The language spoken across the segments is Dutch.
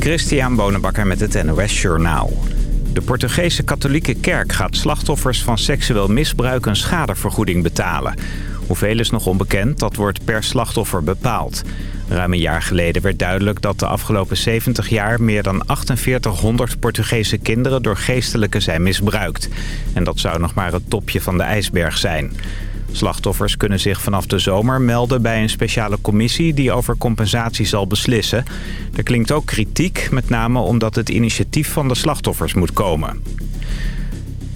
Christian Bonenbakker met het NOS Journaal. De Portugese katholieke kerk gaat slachtoffers van seksueel misbruik een schadevergoeding betalen. Hoeveel is nog onbekend, dat wordt per slachtoffer bepaald. Ruim een jaar geleden werd duidelijk dat de afgelopen 70 jaar... meer dan 4800 Portugese kinderen door geestelijken zijn misbruikt. En dat zou nog maar het topje van de ijsberg zijn. Slachtoffers kunnen zich vanaf de zomer melden bij een speciale commissie die over compensatie zal beslissen. Er klinkt ook kritiek, met name omdat het initiatief van de slachtoffers moet komen.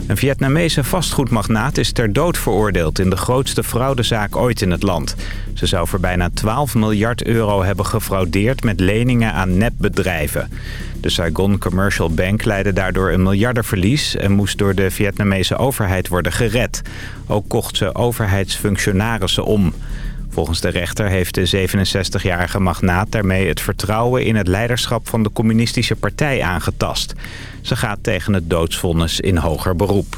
Een Vietnamese vastgoedmagnaat is ter dood veroordeeld in de grootste fraudezaak ooit in het land. Ze zou voor bijna 12 miljard euro hebben gefraudeerd met leningen aan nepbedrijven. De Saigon Commercial Bank leidde daardoor een miljardenverlies... en moest door de Vietnamese overheid worden gered. Ook kocht ze overheidsfunctionarissen om. Volgens de rechter heeft de 67-jarige magnaat daarmee het vertrouwen in het leiderschap van de communistische partij aangetast. Ze gaat tegen het doodsvonnis in hoger beroep.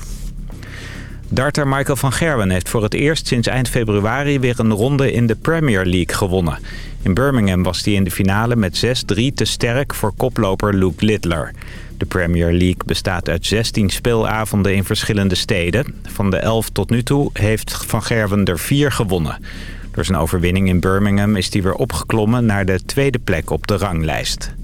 Darter Michael van Gerwen heeft voor het eerst sinds eind februari weer een ronde in de Premier League gewonnen. In Birmingham was hij in de finale met 6-3 te sterk voor koploper Luke Littler. De Premier League bestaat uit 16 speelavonden in verschillende steden. Van de 11 tot nu toe heeft Van Gerwen er 4 gewonnen. Door zijn overwinning in Birmingham is hij weer opgeklommen naar de tweede plek op de ranglijst.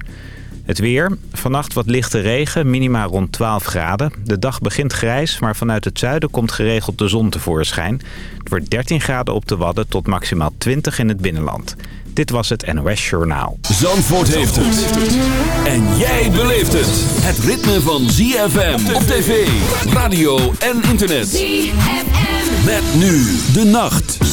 Het weer. Vannacht wat lichte regen, minima rond 12 graden. De dag begint grijs, maar vanuit het zuiden komt geregeld de zon tevoorschijn. Het wordt 13 graden op de Wadden tot maximaal 20 in het binnenland. Dit was het NOS Journaal. Zandvoort heeft het. En jij beleeft het. Het ritme van ZFM op tv, radio en internet. ZFM. Met nu de nacht.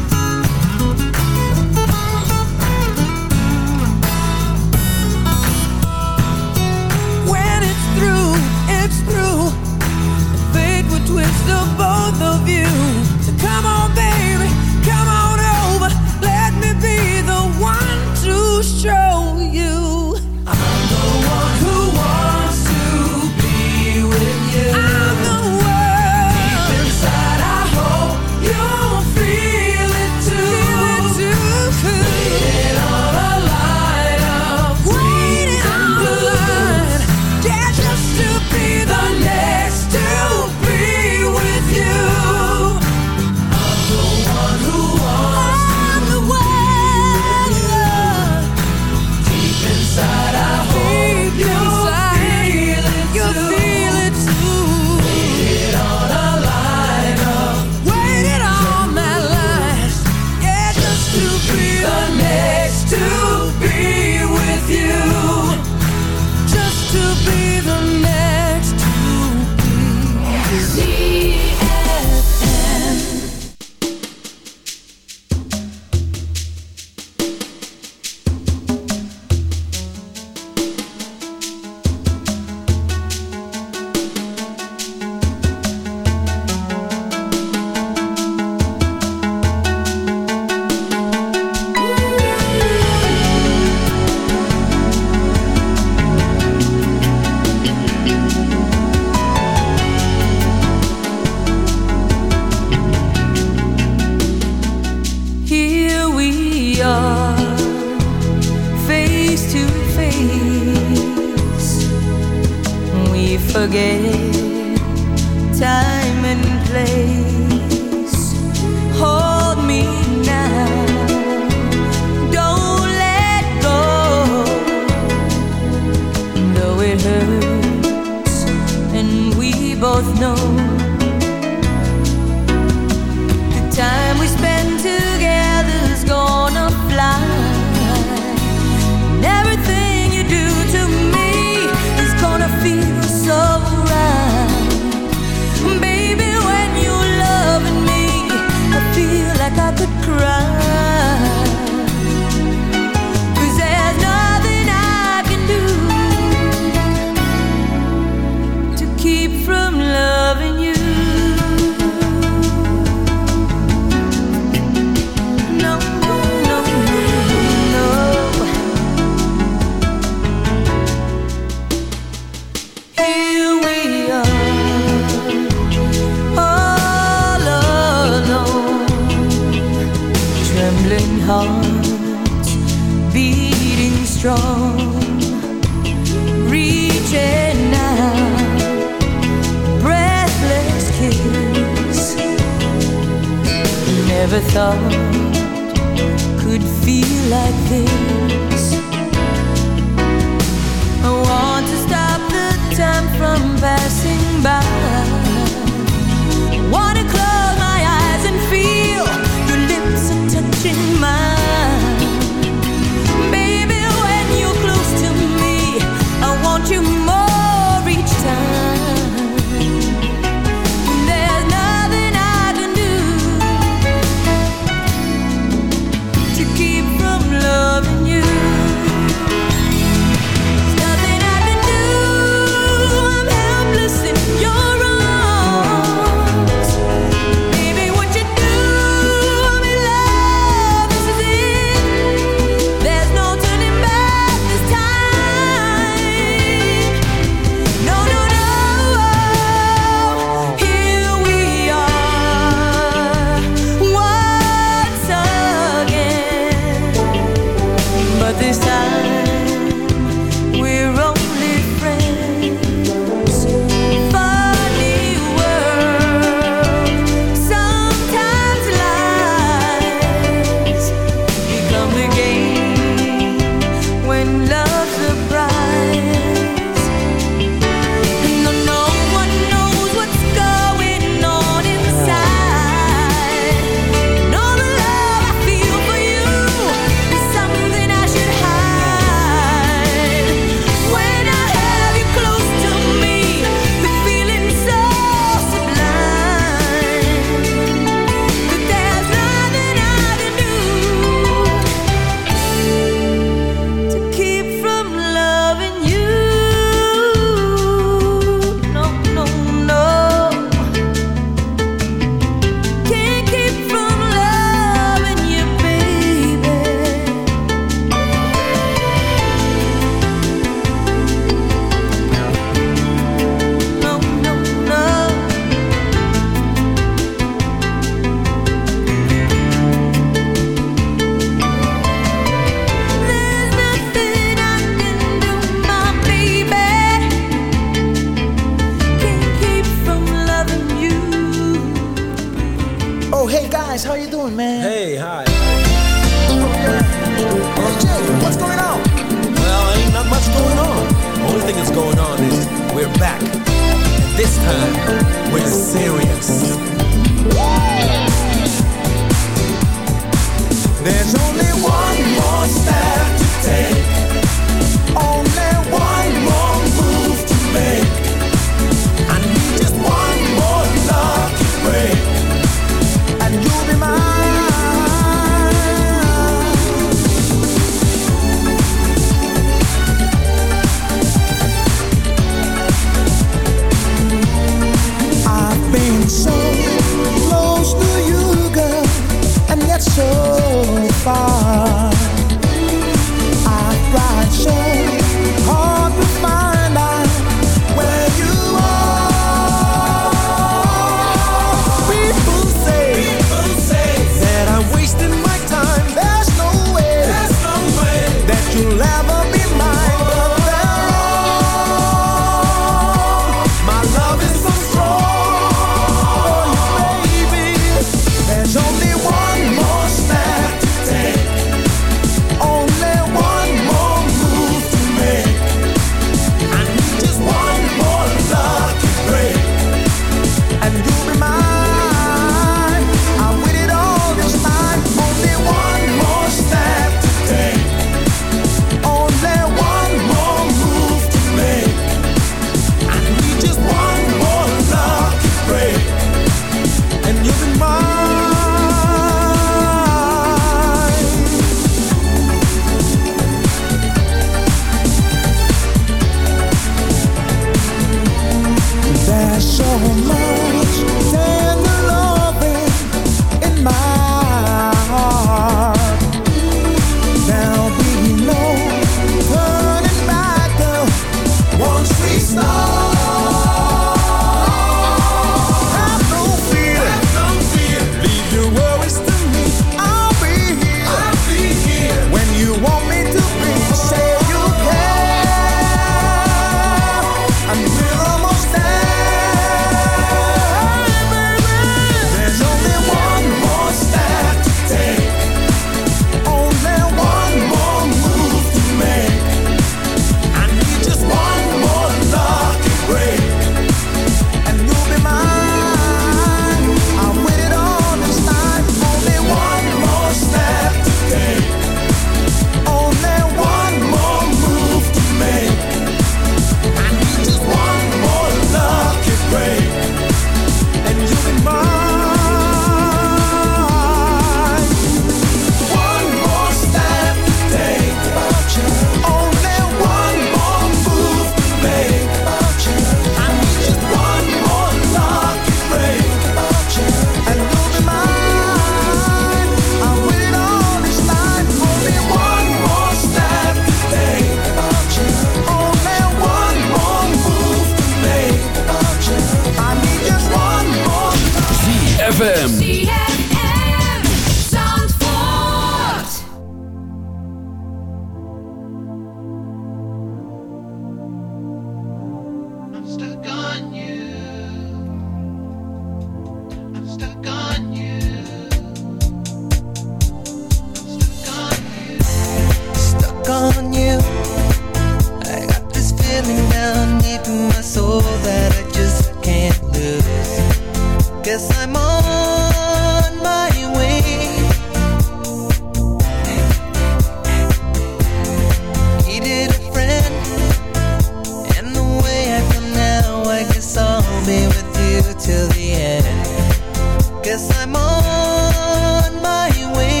be with you till the end. Guess I'm on my way.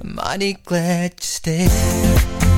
I'm mighty glad you stayed.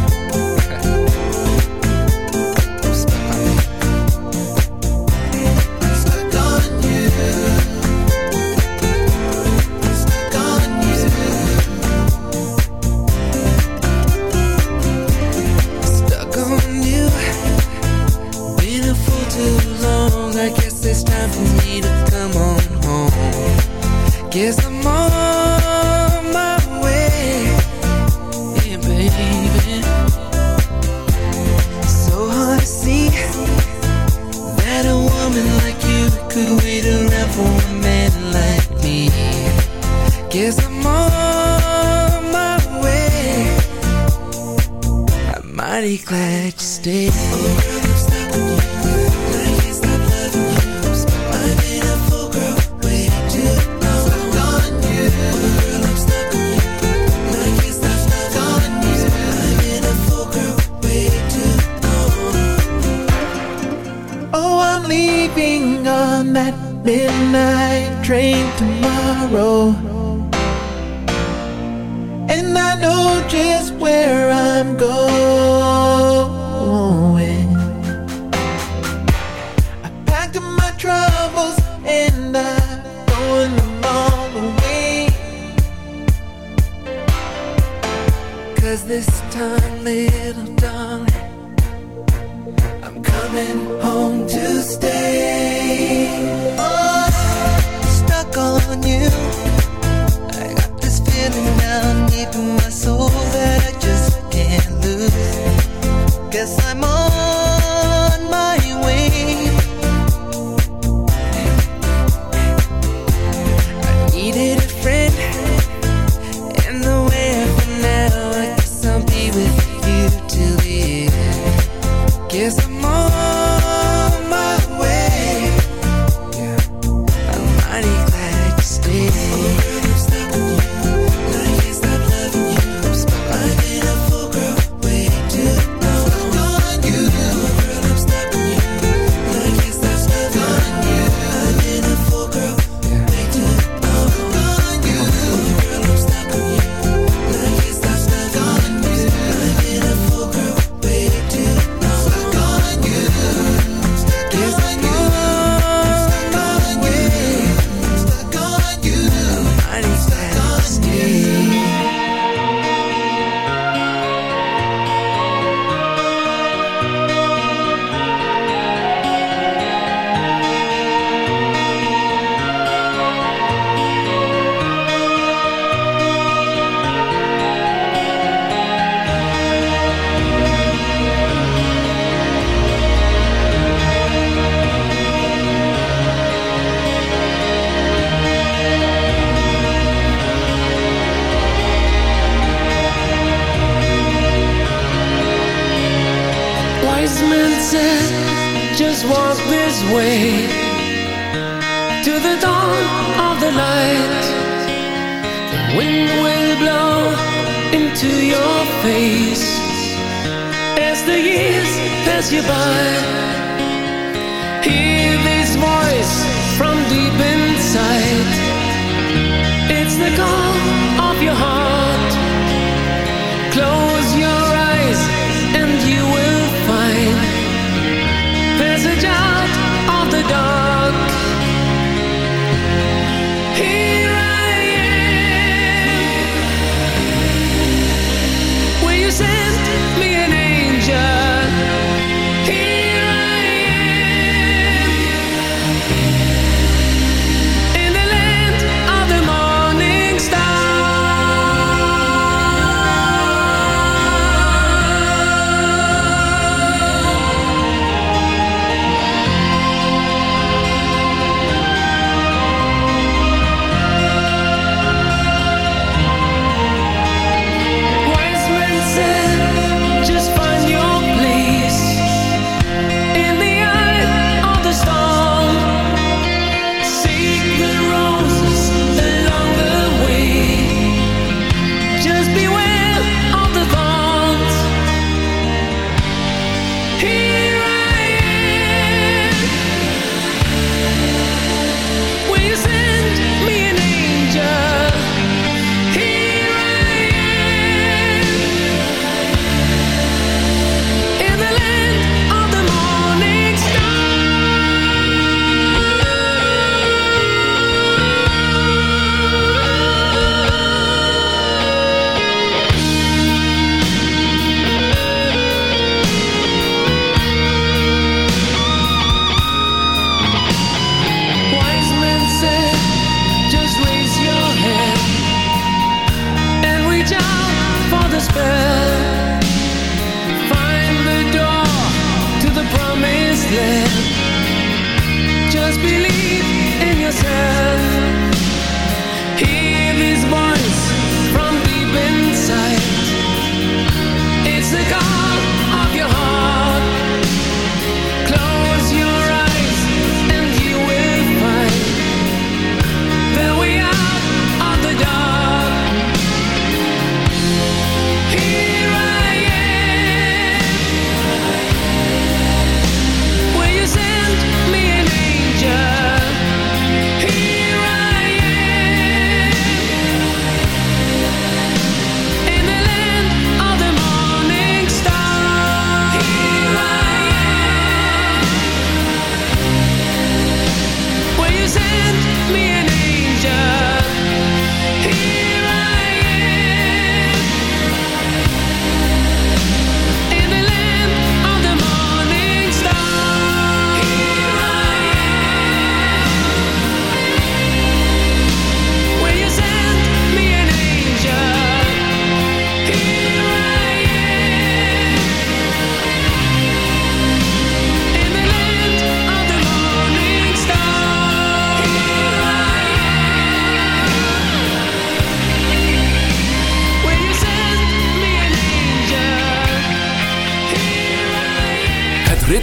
keep myself Here yourself.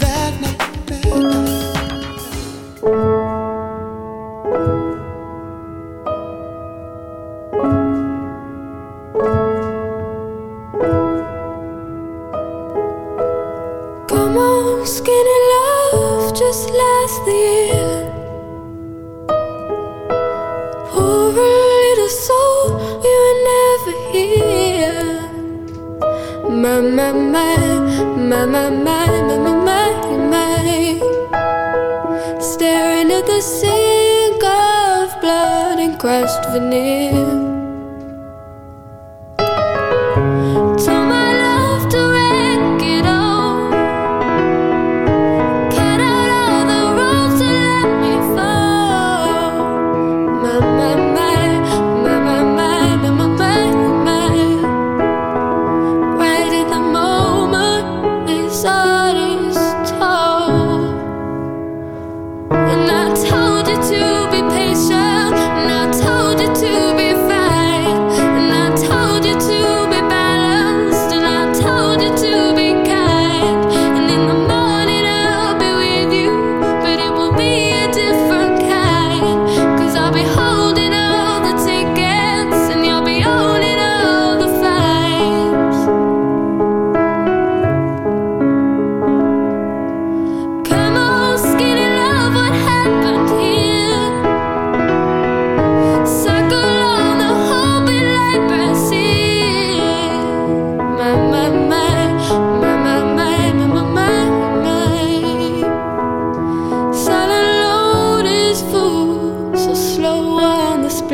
that night.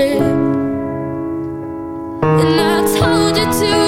And I told you to